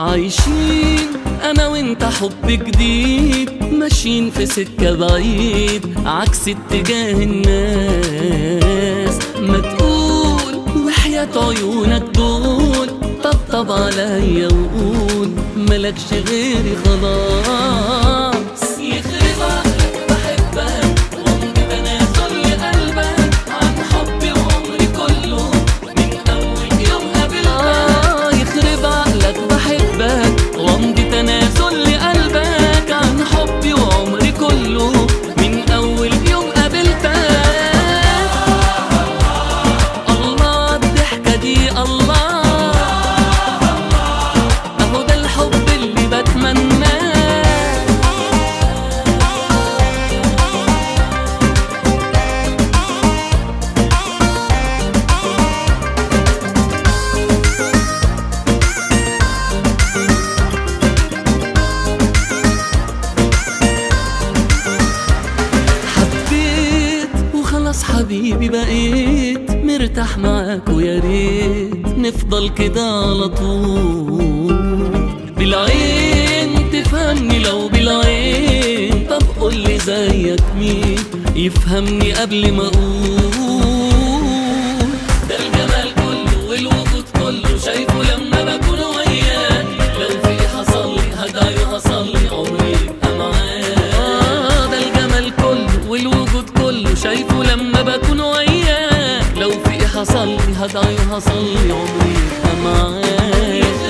عايشين أنا وإنت حب جديد ماشيين في سكة بعيد عكس اتجاه الناس. ما تقول وحياة عيونك دول طبطب عليا وقول ملكش غيري خلاص. حبيبي بقيت مرتاح معاك ويا ريت نفضل كده على طول. بالعين تفهمني لو بالعين. طب قولي زيك مين يفهمني قبل ما أقول؟ كله شايفه لما بكون وياك لو في حصل هدعي وحصل لي عمري يبقى معاك